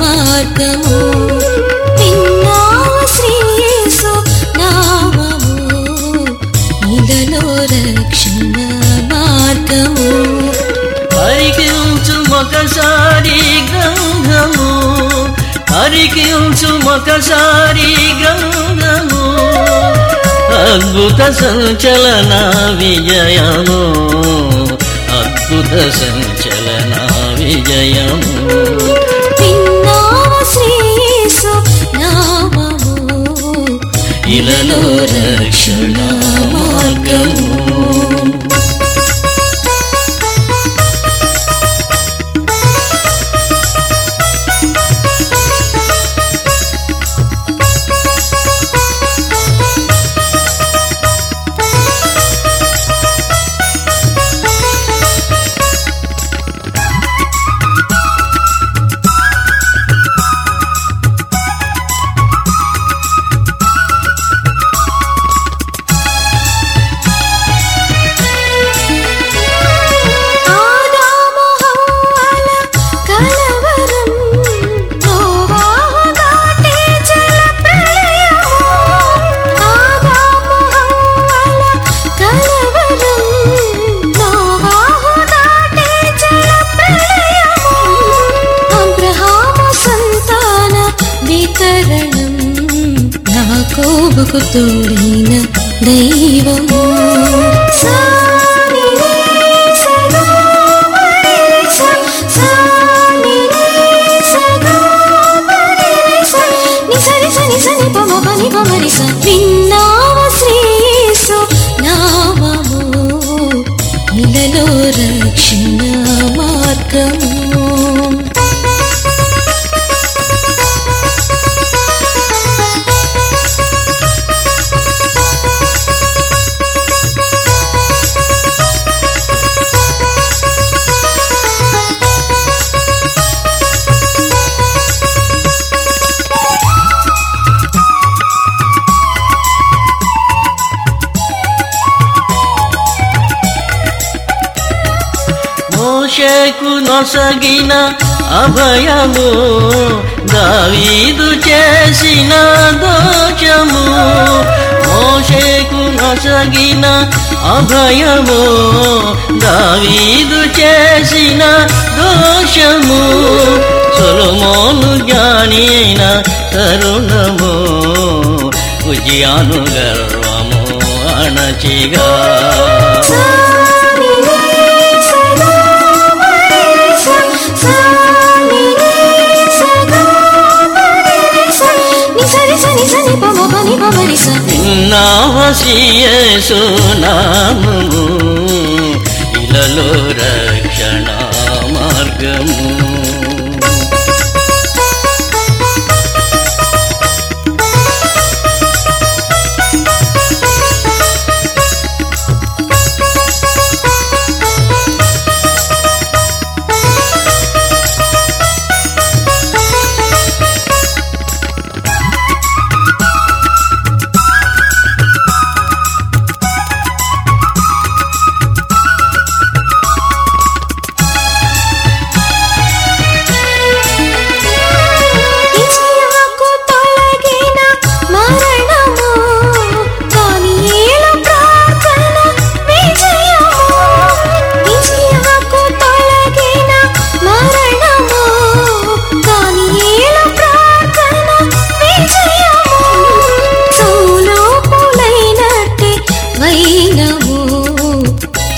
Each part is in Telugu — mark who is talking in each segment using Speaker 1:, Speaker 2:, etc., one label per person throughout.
Speaker 1: మార్గము. శ్రీయేసు నామము. ఇలలో రక్షణ మార్గము.
Speaker 2: హరికి ఒకసారి గ్రంథము హరికి ఒకసారి గ్రంథము అద్భుత సంచలన విజయము. అద్భుత సంచలనా
Speaker 1: నామము?
Speaker 2: ఇలలో రక్షణ మార్గము
Speaker 1: యాకోబుకు తోడిన స విన్నావ శ్రీయేసు నామము ఇలలో రక్షణ
Speaker 2: మోషకు నొసగిన అభయము దావీదు చేసిన దోషము. మోషకు నొసగిన అభయము దావీదు చేసిన దోషము. సొలమోను జ్ఞాని తరుణము ఉజియాను గర్వము అణచిగా. నామసియేసు నాము ఇలలో
Speaker 1: రక్ష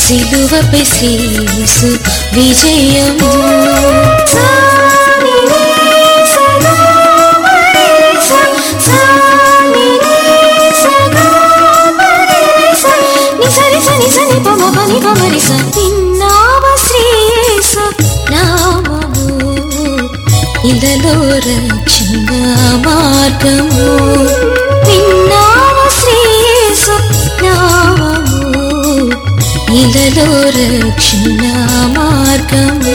Speaker 1: సిలువపై శ్రీసు నామము. ఇలలో రక్షణ మార్గము. బాధలో రక్షణ మార్గము.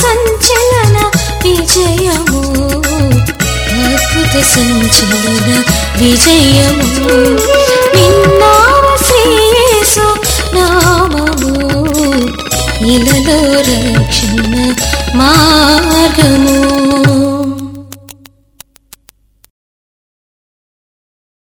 Speaker 1: సంచలన విజయము అద్భుత సంచలన విజయము. నిన్నామము ఇలలో రక్షణ మార్గము